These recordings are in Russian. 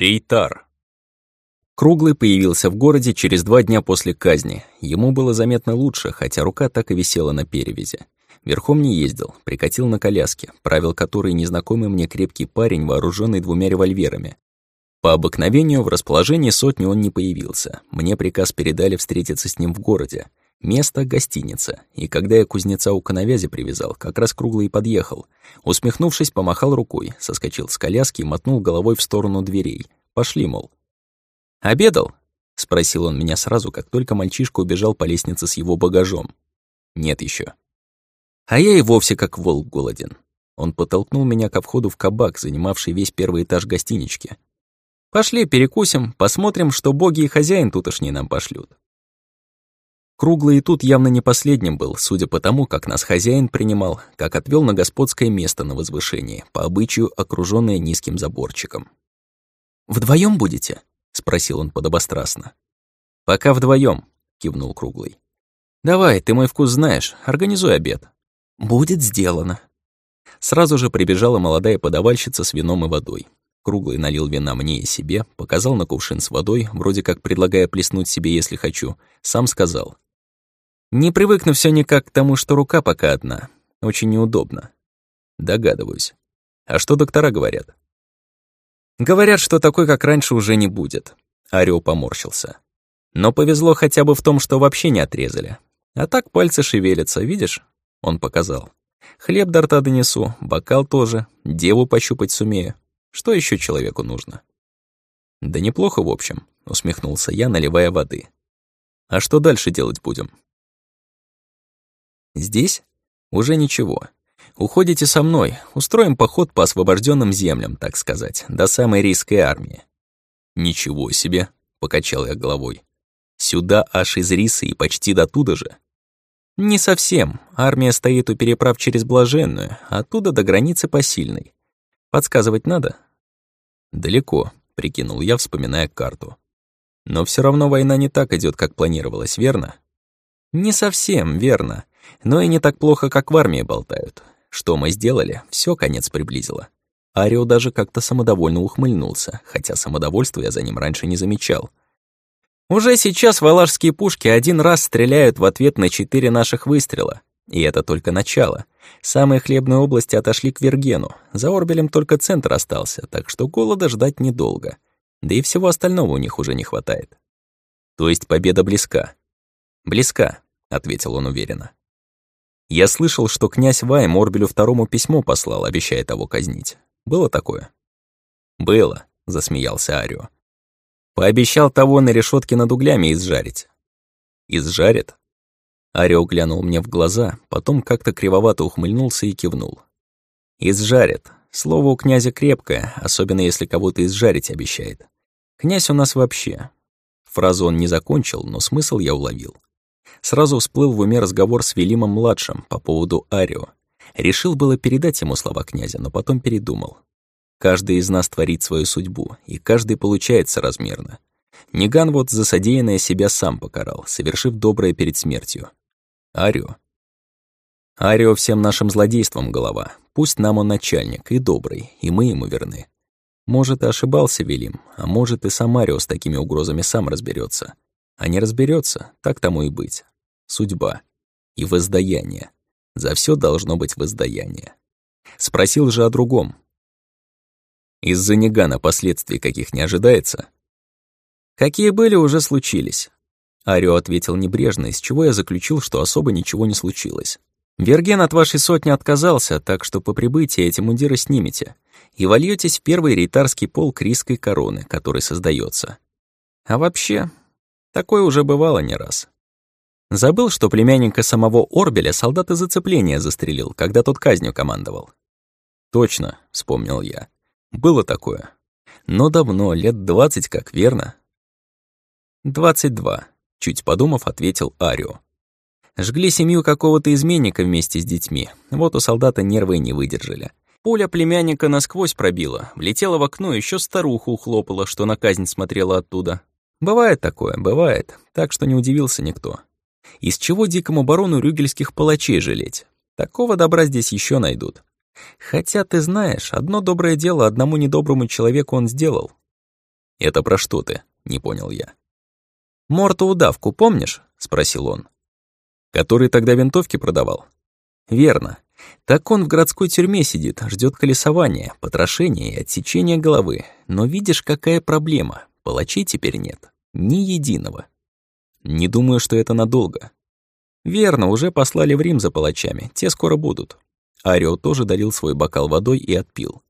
Рейтар. Круглый появился в городе через два дня после казни. Ему было заметно лучше, хотя рука так и висела на перевязи. Верхом не ездил, прикатил на коляске, правил которой незнакомый мне крепкий парень, вооруженный двумя револьверами. По обыкновению в расположении сотни он не появился. Мне приказ передали встретиться с ним в городе. Место — гостиница. И когда я кузнеца у коновязи привязал, как раз круглый подъехал. Усмехнувшись, помахал рукой, соскочил с коляски и мотнул головой в сторону дверей. Пошли, мол. «Обедал?» — спросил он меня сразу, как только мальчишка убежал по лестнице с его багажом. «Нет еще. А я и вовсе как волк голоден. Он подтолкнул меня ко входу в кабак, занимавший весь первый этаж гостинички. «Пошли, перекусим, посмотрим, что боги и хозяин тутошний нам пошлют». Круглый и тут явно не последним был, судя по тому, как нас хозяин принимал, как отвел на господское место на возвышении, по обычаю окружённое низким заборчиком. Вдвоем будете?» — спросил он подобострастно. «Пока вдвоем, кивнул Круглый. «Давай, ты мой вкус знаешь, организуй обед». «Будет сделано». Сразу же прибежала молодая подавальщица с вином и водой. Круглый налил вина мне и себе, показал на кувшин с водой, вроде как предлагая плеснуть себе, если хочу. Сам сказал. Не привыкну все никак к тому, что рука пока одна. Очень неудобно. Догадываюсь. А что доктора говорят? Говорят, что такой, как раньше, уже не будет. Арио поморщился. Но повезло хотя бы в том, что вообще не отрезали. А так пальцы шевелятся, видишь? Он показал. Хлеб до рта донесу, бокал тоже, деву пощупать сумею. Что еще человеку нужно? Да неплохо, в общем, усмехнулся я, наливая воды. А что дальше делать будем? Здесь? Уже ничего. Уходите со мной, устроим поход по освобожденным землям, так сказать, до самой рийской армии. Ничего себе, покачал я головой. Сюда аж из Рисы и почти до туда же. Не совсем. Армия стоит у переправ через Блаженную, оттуда до границы посильной. Подсказывать надо? Далеко, прикинул я, вспоминая карту. Но все равно война не так идет, как планировалось, верно? Не совсем верно. Но и не так плохо, как в армии болтают. Что мы сделали, все конец приблизило. Арио даже как-то самодовольно ухмыльнулся, хотя самодовольства я за ним раньше не замечал. Уже сейчас валашские пушки один раз стреляют в ответ на четыре наших выстрела. И это только начало. Самые хлебные области отошли к Вергену. За Орбелем только центр остался, так что голода ждать недолго. Да и всего остального у них уже не хватает. То есть победа близка. Близка, ответил он уверенно. Я слышал, что князь Вайм Орбелю второму письмо послал, обещая того казнить. Было такое? Было, засмеялся Арио. Пообещал того на решетке над углями изжарить. Изжарит? Арио глянул мне в глаза, потом как-то кривовато ухмыльнулся и кивнул. «Изжарит. Слово у князя крепкое, особенно если кого-то изжарить обещает. Князь у нас вообще». Фразу он не закончил, но смысл я уловил. Сразу всплыл в уме разговор с Велимом-младшим по поводу Арио. Решил было передать ему слова князя, но потом передумал. Каждый из нас творит свою судьбу, и каждый получается размерно. Ниган вот за содеянное себя сам покарал, совершив доброе перед смертью. Арио. Арио всем нашим злодейством голова. Пусть нам он начальник и добрый, и мы ему верны. Может, и ошибался Велим, а может, и сам Арио с такими угрозами сам разберется. А не разберется, так тому и быть. Судьба. И воздаяние. За все должно быть воздаяние. Спросил же о другом. Из-за Нигана последствий каких не ожидается? Какие были, уже случились. Арио ответил небрежно, из чего я заключил, что особо ничего не случилось. «Верген от вашей сотни отказался, так что по прибытии эти мундиры снимете и вольетесь в первый рейтарский полк рийской короны, который создается. А вообще, такое уже бывало не раз. Забыл, что племянника самого Орбеля солдат из зацепления застрелил, когда тот казнью командовал. «Точно», — вспомнил я. «Было такое. Но давно, лет двадцать как, верно?» «Двадцать два», Чуть подумав, ответил Арио. Жгли семью какого-то изменника вместе с детьми. Вот у солдата нервы не выдержали. Пуля племянника насквозь пробила, влетела в окно, еще старуху ухлопала, что на казнь смотрела оттуда. Бывает такое, бывает, так что не удивился никто. Из чего дикому барону рюгельских палачей жалеть? Такого добра здесь еще найдут. Хотя, ты знаешь, одно доброе дело одному недоброму человеку он сделал. «Это про что ты?» — не понял я. «Морту удавку помнишь?» — спросил он. «Который тогда винтовки продавал?» «Верно. Так он в городской тюрьме сидит, ждет колесования, потрошения и отсечения головы. Но видишь, какая проблема. Палачей теперь нет. Ни единого. Не думаю, что это надолго. Верно, уже послали в Рим за палачами. Те скоро будут. Арио тоже долил свой бокал водой и отпил.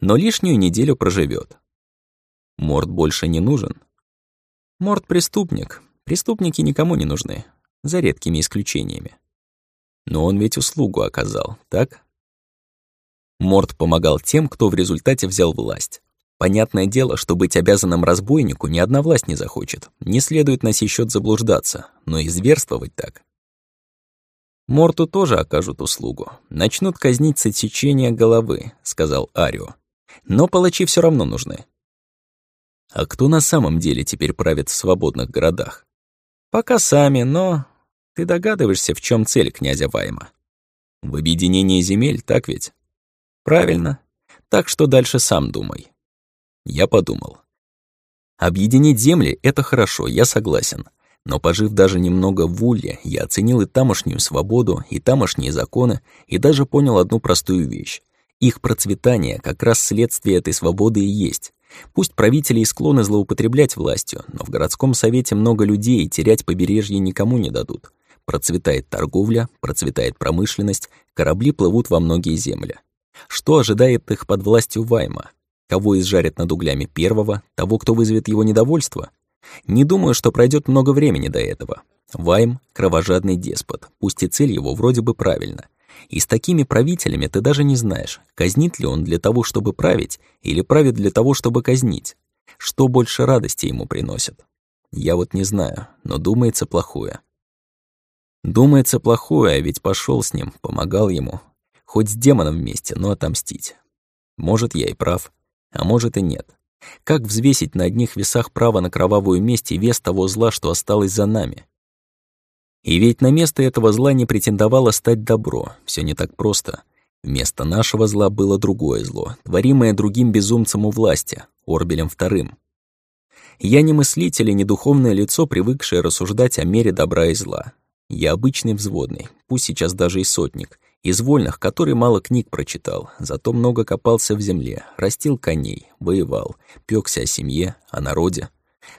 Но лишнюю неделю проживет. Морд больше не нужен. Морд преступник. Преступники никому не нужны. За редкими исключениями. Но он ведь услугу оказал, так? Морд помогал тем, кто в результате взял власть. Понятное дело, что быть обязанным разбойнику ни одна власть не захочет. Не следует на сей счет заблуждаться, но и зверствовать так. Морту тоже окажут услугу. Начнут казнить с отсечения головы, сказал Арио. Но палачи все равно нужны. А кто на самом деле теперь правит в свободных городах? Пока сами, но ты догадываешься, в чем цель князя Вайма? В объединении земель, так ведь? Правильно. Так что дальше сам думай. Я подумал. Объединить земли — это хорошо, я согласен. Но пожив даже немного в Улье, я оценил и тамошнюю свободу, и тамошние законы, и даже понял одну простую вещь. Их процветание как раз следствие этой свободы и есть. Пусть правители и склонны злоупотреблять властью, но в городском совете много людей, и терять побережье никому не дадут. Процветает торговля, процветает промышленность, корабли плывут во многие земли. Что ожидает их под властью Вайма? Кого изжарят над углями первого, того, кто вызовет его недовольство? Не думаю, что пройдет много времени до этого. Вайм — кровожадный деспот, пусть и цель его вроде бы правильна. И с такими правителями ты даже не знаешь, казнит ли он для того, чтобы править, или правит для того, чтобы казнить. Что больше радости ему приносит? Я вот не знаю, но думается плохое. Думается плохое, а ведь пошел с ним, помогал ему. Хоть с демоном вместе, но отомстить. Может, я и прав, а может и нет. Как взвесить на одних весах право на кровавую месть и вес того зла, что осталось за нами? И ведь на место этого зла не претендовало стать добро, все не так просто. Вместо нашего зла было другое зло, творимое другим безумцем у власти, Орбелем вторым. Я не мыслитель и не духовное лицо, привыкшее рассуждать о мере добра и зла. Я обычный взводный, пусть сейчас даже и сотник, из вольных, который мало книг прочитал, зато много копался в земле, растил коней, воевал, пёкся о семье, о народе.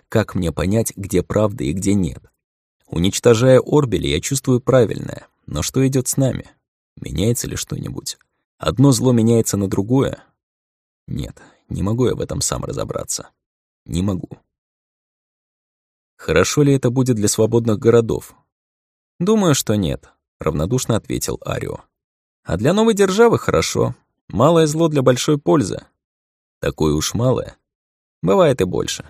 Как мне понять, где правда и где нет? Уничтожая Орбели, я чувствую правильное, но что идет с нами? Меняется ли что-нибудь? Одно зло меняется на другое? Нет, не могу я в этом сам разобраться. Не могу. Хорошо ли это будет для свободных городов, «Думаю, что нет», — равнодушно ответил Арио. «А для новой державы хорошо. Малое зло для большой пользы». «Такое уж малое?» «Бывает и больше».